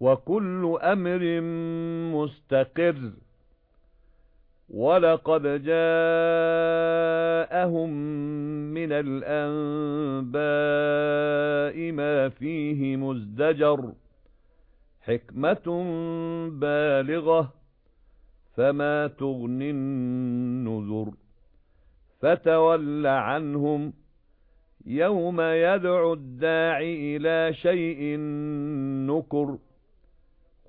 وَكُلُّ أَمْرٍ مُسْتَقِرٌّ. وَلَقَدْ جَاءَهُم مِّنَ الْأَنبَاءِ مَا فِيهِ مُزْدَجَرٌ حِكْمَةٌ بَالِغَةٌ فَمَا تُغْنِ النُّذُرُ. فَتَوَلَّ عَنْهُمْ يَوْمَ يَدْعُ الدَّاعِ إِلَى شَيْءٍ نُكُرٍ.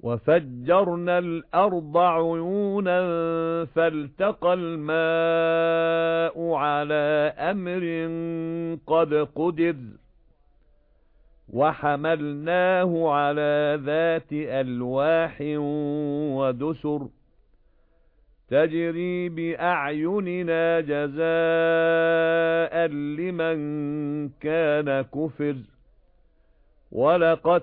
وَفَجَّرْنَا الْأَرْضَ عُيُونًا فَالْتَقَى الْمَاءُ عَلَى أَمْرٍ قَدْ قُدِرَ وَحَمَلْنَاهُ عَلَى ذَاتِ أَلْوَاحٍ وَدُسُرٍ تَجْرِي بِأَعْيُنِنَا جَزَاءً لِمَنْ كَانَ كُفِرَ وَلَقَدْ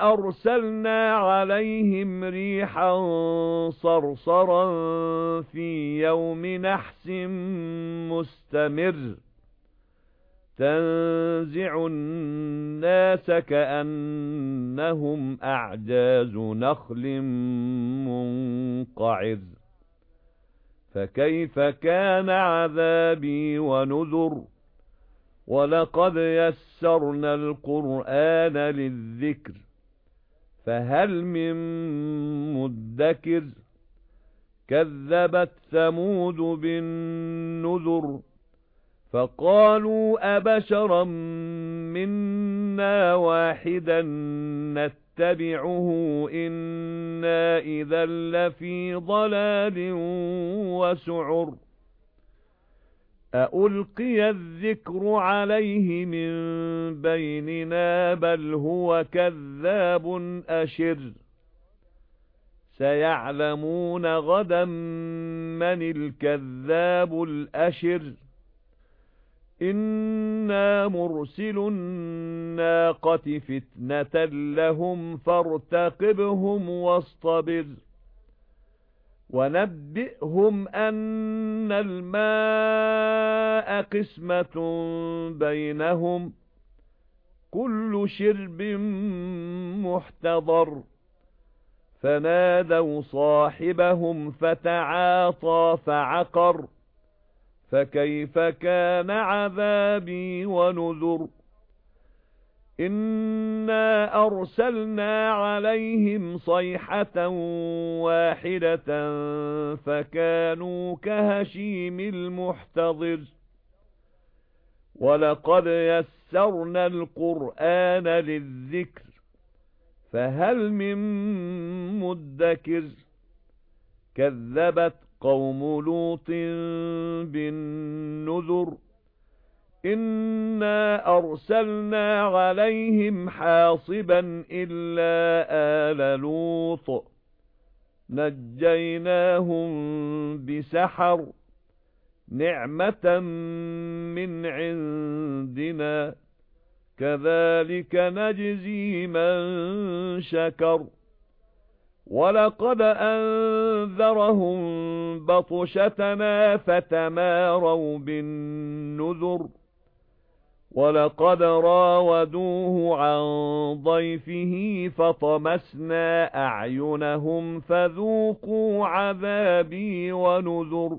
أَرْسَلْنَا عَلَيْهِمْ رِيحًا صَرْصَرًا فِي يَوْمِ نَحْسٍ مُسْتَمِرٍّ. تَنزِعُ النَّاسَ كَأَنَّهُمْ أَعْجَازُ نَخْلٍ مُنقَعِرٍ. فَكَيْفَ كَانَ عَذَابِي وَنُذُرِ؟ وَلَقَدْ يَسَّرْنَا الْقُرْآنَ لِلذِّكْرِ. فَهَلْ مِن مُّدَّكِرٍ كَذَّبَتْ ثَمُودُ بِالنُّذُرِ فَقَالُوا أَبَشَرًا مِنَّا وَاحِدًا نَّتَّبِعُهُ إِنَّا إِذًا لَّفِي ضَلَالٍ وَسُعُرٍ أَأُلْقِيَ الذِّكْرُ عَلَيْهِ مِنْ بَيْنِنَا بَلْ هُوَ كَذَّابٌ أَشِرٌ سَيَعْلَمُونَ غَدًا مَنِ الْكَذَّابُ الْأَشِرُ إِنَّا مُرْسِلُو النَّاقَةِ فِتْنَةً لَهُمْ فَارْتَقِبْهُمْ وَاصْطَبِرْ وَنَبِّئْهُمْ أَنَّ الْمَاءَ قِسْمَةٌ بَيْنَهُمْ كُلُّ شِرْبٍ مُحْتَضَرٌ فَنَادَوْا صَاحِبَهُمْ فَتَعَاطَى فَعَقَرَ فَكَيْفَ كَانَ عَذَابِي وَنُذُرِ إِنَّا أَرْسَلْنَا عَلَيْهِمْ صَيْحَةً وَاحِدَةً فَكَانُوا كَهَشِيمِ الْمُحْتَظِرِ وَلَقَدْ يَسَّرْنَا الْقُرْآنَ لِلذِّكْرِ فَهَلْ مِن مُّدَّكِرٍ؟ كَذَّبَتْ قَوْمُ لُوطٍ بِالنُّذُرِ إِنَّا أَرْسَلْنَا عَلَيْهِمْ حَاصِبًا إِلَّا آلَ لُوطٍ نَجَّيْنَاهُمْ بِسَحَرٍ نِعْمَةً مِنْ عِنْدِنَا. كَذَلِكَ نَجْزِي مَنْ شَكَرَ. وَلَقَدْ أَنذَرَهُم بَطْشَتَنَا فَتَمَارَوْا بِالنُّذُرِ. وَلَقَدْ رَاوَدُوهُ عَن ضَيْفِهِ فَطَمَسْنَا أَعْيُنَهُمْ فَذُوقُوا عَذَابِي وَنُذُرِ.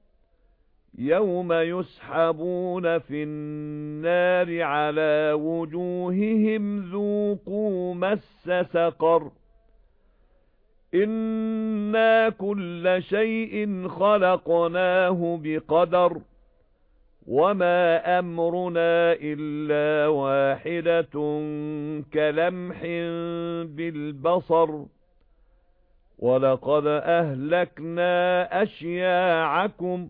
يَوْمَ يُسْحَبُونَ فِي النَّارِ عَلَى وُجُوهِهِمْ ذُوقُوا مَسَّ سَقَرَ إِنَّا كُلَّ شَيْءٍ خَلَقْنَاهُ بِقَدَرٍ وَمَا أَمْرُنَا إِلَّا وَاحِدَةٌ كَلَمْحٍ بِالْبَصَرِ وَلَقَدْ أَهْلَكْنَا أَشْيَاعَكُمْ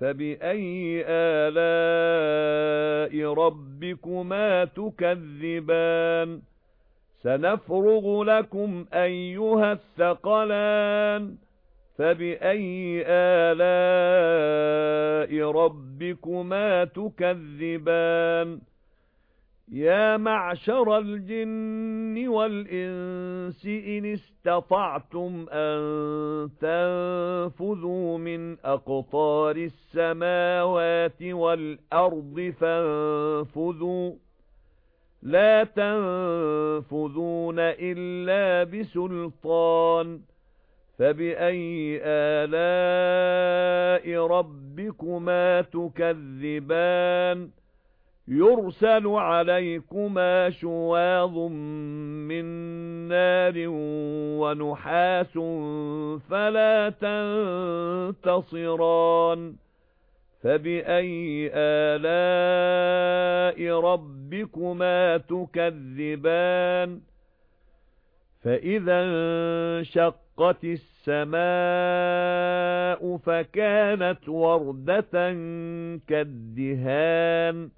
فَبِأَيِّ آلَاءِ رَبِّكُمَا تُكَذِّبَانِ سَنَفْرُغُ لَكُمْ أَيُّهَ الثَّقَلَانِ فَبِأَيِّ آلَاءِ رَبِّكُمَا تُكَذِّبَانِ يَا مَعْشَرَ الْجِنِّ وَالْإِنسِ إِنِ اسْتَطَعْتُمْ أَن تَنفُذُوا مِنْ أَقْطَارِ السَّمَاوَاتِ وَالْأَرْضِ فَانفُذُوا. لَا تَنفُذُونَ إِلَّا بِسُلْطَانٍ. فَبِأَيِّ آلَاءِ رَبِّكُمَا تُكَذِّبَانِ؟ يُرْسَلُ عَلَيْكُمَا شُوَاظٌ مِّن نَّارٍ وَنُحَاسٌ فَلَا تَنتَصِرَانِ. فَبِأَيِّ آلَاءِ رَبِّكُمَا تُكَذِّبَانِ؟ فَإِذَا انشَقَّتِ السَّمَاءُ فَكَانَتْ وَرْدَةً كَالدِّهَانِ.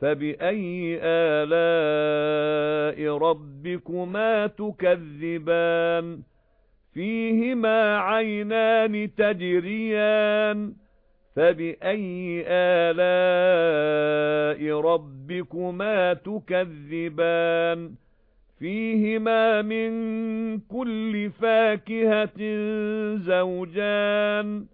فَبِأَيِّ آلَاءِ رَبِّكُمَا تُكَذِّبَانِ فِيهِمَا عَيْنَانِ تَجْرِيَانِ فَبِأَيِّ آلَاءِ رَبِّكُمَا تُكَذِّبَانِ فِيهِمَا مِن كُلِّ فَاكِهَةٍ زَوْجَانِ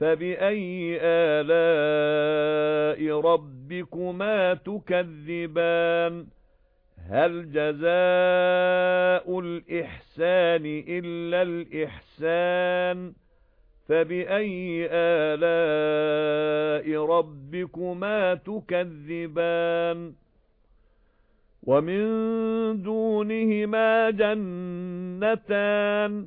فبأي آلاء ربكما تكذبان هل جزاء الإحسان إلا الإحسان فبأي آلاء ربكما تكذبان ومن دونهما جنتان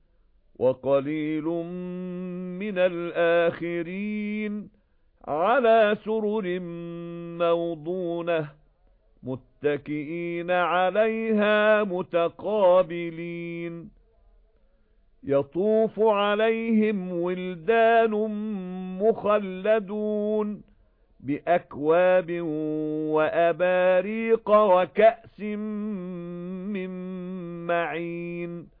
وَقَلِيلٌ مِنَ الْآخِرِينَ عَلَى سُرُرٍ مَّوْضُونَةٍ مُتَّكِئِينَ عَلَيْهَا مُتَقَابِلِينَ. يَطُوفُ عَلَيْهِمْ وِلْدَانٌ مُخَلَّدُونَ بِأَكْوَابٍ وَأَبَارِيقَ وَكَأْسٍ مِّن مَّعِينٍ.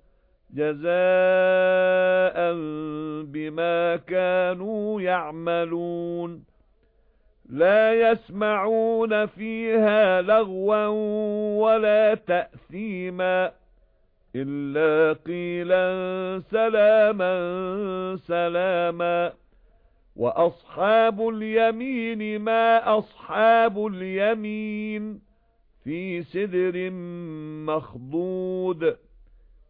جزاء بما كانوا يعملون. لا يسمعون فيها لغوا ولا تأثيما. إلا قيلا سلاما سلاما. وَأَصْحَابُ الْيَمِينِ مَا أَصْحَابُ الْيَمِينِ. فِي سِدْرٍ مَّخْضُودٍ.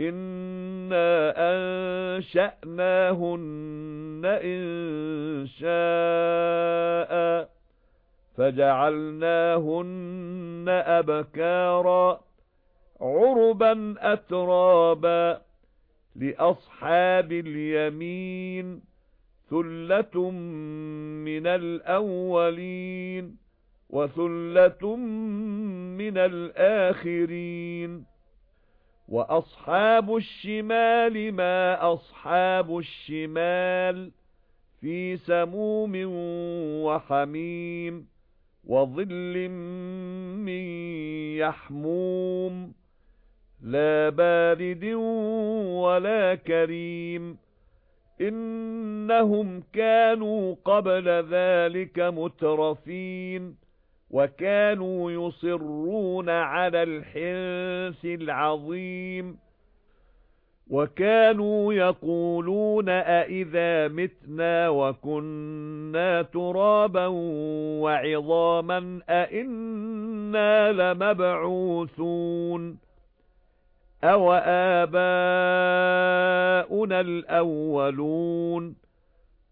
إِنَّا أَنشَأْنَاهُنَّ إِنشَاءً فَجَعَلْنَاهُنَّ أَبْكَارًا عُرُبًا أَتْرَابًا لِأَصْحَابِ الْيَمِينِ ثُلَّةٌ مِنَ الْأَوَّلِينَ وَثُلَّةٌ مِنَ الْآخِرِينَ وَأَصْحَابُ الشِّمَالِ مَا أَصْحَابُ الشِّمَالِ فِي سَمُومٍ وَحَمِيمٍ وَظِلٍّ مِّن يَحْمُومٍ لَا بَارِدٍ وَلَا كَرِيمٍ إِنَّهُمْ كَانُوا قَبْلَ ذَلِكَ مُتْرَفِينَ وَكَانُوا يُصِرُّونَ عَلَى الْحِنثِ الْعَظِيمِ. وَكَانُوا يَقُولُونَ أَإِذَا مِتْنَا وَكُنَّا تُرَابًا وَعِظَامًا أَإِنَّا لَمَبْعُوثُونَ. أَوَ آبَاؤُنَا الْأَوَّلُونَ.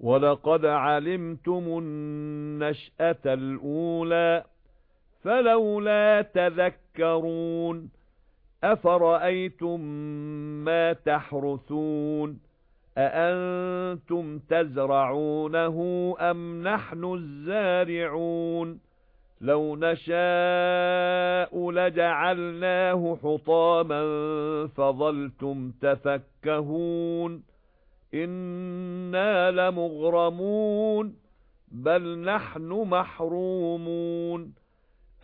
وَلَقَدْ عَلِمْتُمُ النَّشْأَةَ الْأُولَى فَلَوْلَا تَذَكَّرُونَ أَفَرَأَيْتُم مَّا تَحْرُثُونَ أَأَنتُمْ تَزْرَعُونَهُ أَمْ نَحْنُ الزَّارِعُونَ لَوْ نَشَاءُ لَجَعَلْنَاهُ حُطَامًا فَظَلْتُمْ تَفَكَّهُونَ إِنَّا لَمُغْرَمُونَ بَلْ نَحْنُ مَحْرُومُونَ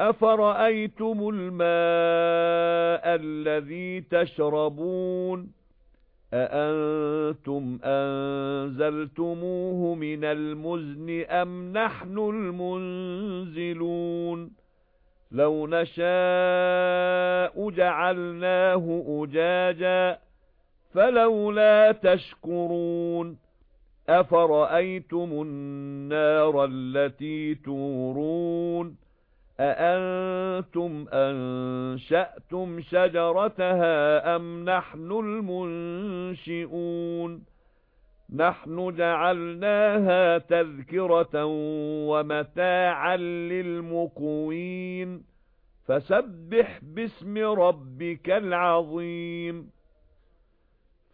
أَفَرَأَيْتُمُ الْمَاءَ الَّذِي تَشْرَبُونَ أَأَنتُمْ أَنزَلْتُمُوهُ مِنَ الْمُزْنِ أَمْ نَحْنُ الْمُنزِلُونَ لَوْ نَشَاءُ جَعَلْنَاهُ أُجَاجًا فَلَوْلَا تَشْكُرُونَ أَفَرَأَيْتُمُ النَّارَ الَّتِي تُورُونَ أَأَنتُمْ أَنشَأْتُمْ شَجَرَتَهَا أَمْ نَحْنُ الْمُنشِئُونَ نَحْنُ جَعَلْنَاهَا تَذْكِرَةً وَمَتَاعًا لِلْمُقْوِينَ فَسَبِّحْ بِاسْمِ رَبِّكَ الْعَظِيمِ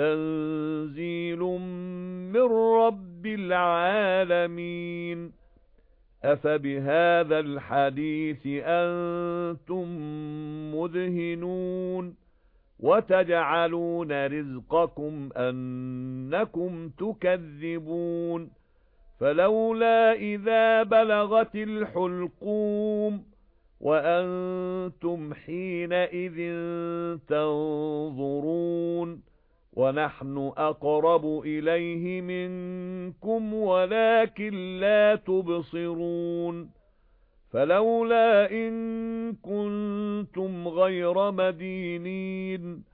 تَنزِيلٌ مِّن رَّبِّ الْعَالَمِينَ. أَفَبِهَذَا الْحَدِيثِ أَنتُم مُّدْهِنُونَ وَتَجْعَلُونَ رِزْقَكُمْ أَنَّكُمْ تُكَذِّبُونَ. فَلَوْلَا إِذَا بَلَغَتِ الْحُلْقُومَ وَأَنْتُمْ حِينَئِذٍ تَنظُرُونَ. وَنَحْنُ أَقْرَبُ إِلَيْهِ مِنكُمْ وَلَكِن لَّا تُبْصِرُونَ فَلَوْلَا إِن كُنتُمْ غَيْرَ مَدِينِينَ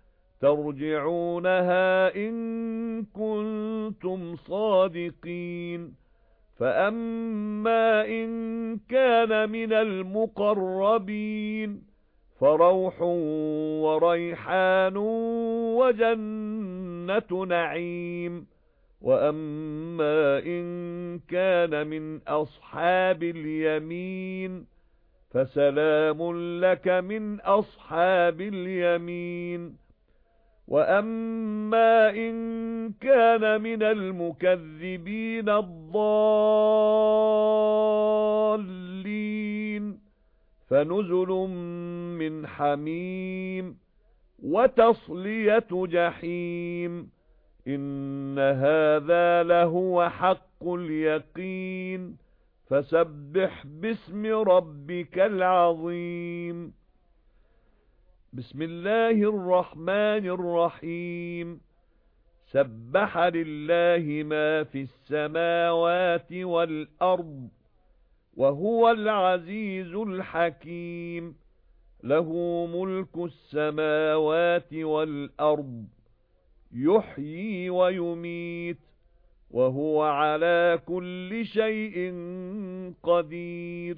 تَرْجِعُونَهَا إِن كُنتُمْ صَادِقِينَ فَأَمَّا إِن كَانَ مِنَ الْمُقَرَّبِينَ فَرَوْحٌ وَرَيْحَانٌ وَجَنَّةُ نَعِيمٍ. وَأَمَّا إِن كَانَ مِنْ أَصْحَابِ الْيَمِينِ فَسَلَامٌ لَكَ مِنْ أَصْحَابِ الْيَمِينِ. وَأَمَّا إِن كَانَ مِنَ الْمُكَذِّبِينَ الضَّالِّينَ فَنُزُلٌ مِّنْ حَمِيمٍ وَتَصْلِيَةُ جَحِيمٍ. إِنَّ هَذَا لَهُوَ حَقُّ الْيَقِينِ. فَسَبِّحْ بِاسْمِ رَبِّكَ الْعَظِيمِ. بِسْمِ اللَّهِ الرَّحْمَنِ الرَّحِيمِ. سَبَّحَ لِلَّهِ مَا فِي السَّمَاوَاتِ وَالْأَرْضِ وَهُوَ الْعَزِيزُ الْحَكِيمُ. لَهُ مُلْكُ السَّمَاوَاتِ وَالْأَرْضِ يُحْيِي وَيُمِيتُ وَهُوَ عَلَى كُلِّ شَيْءٍ قَدِيرٌ.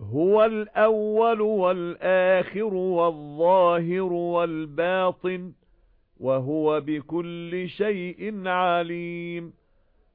هُوَ الْأَوَّلُ وَالْآخِرُ وَالظَّاهِرُ وَالْبَاطِنُ وَهُوَ بِكُلِّ شَيْءٍ عَلِيمٌ.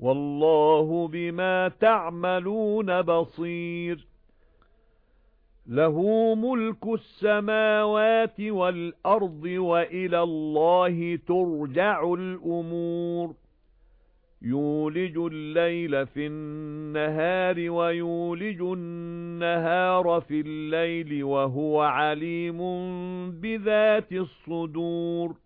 وَاللَّهُ بِمَا تَعْمَلُونَ بَصِيرٌ. لَهُ مُلْكُ السَّمَاوَاتِ وَالْأَرْضِ وَإِلَى اللَّهِ تُرْجَعُ الْأُمُورُ. يُولِجُ اللَّيْلَ فِي النَّهَارِ وَيُولِجُ النَّهَارَ فِي اللَّيْلِ وَهُوَ عَلِيمٌ بِذَاتِ الصُّدُورِ.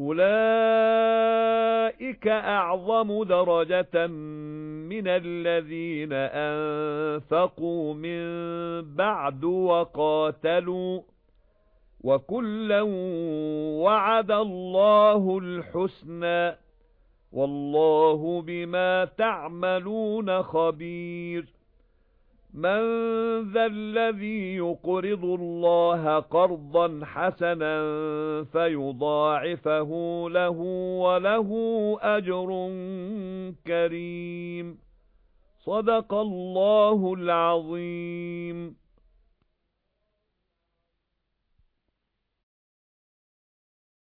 أُولَئِكَ أَعْظَمُ دَرَجَةً مِنَ الَّذِينَ أَنفَقُوا مِن بَعْدُ وَقَاتَلُوا وَكُلًّا وَعَدَ اللَّهُ الْحُسْنَى وَاللَّهُ بِمَا تَعْمَلُونَ خَبِيرٌ مَنْ ذَا الَّذِي يُقْرِضُ اللَّهَ قَرْضًا حَسَنًا فَيُضَاعِفَهُ لَهُ وَلَهُ أَجْرٌ كَرِيمٌ. صَدَقَ اللَّهُ الْعَظِيمُ.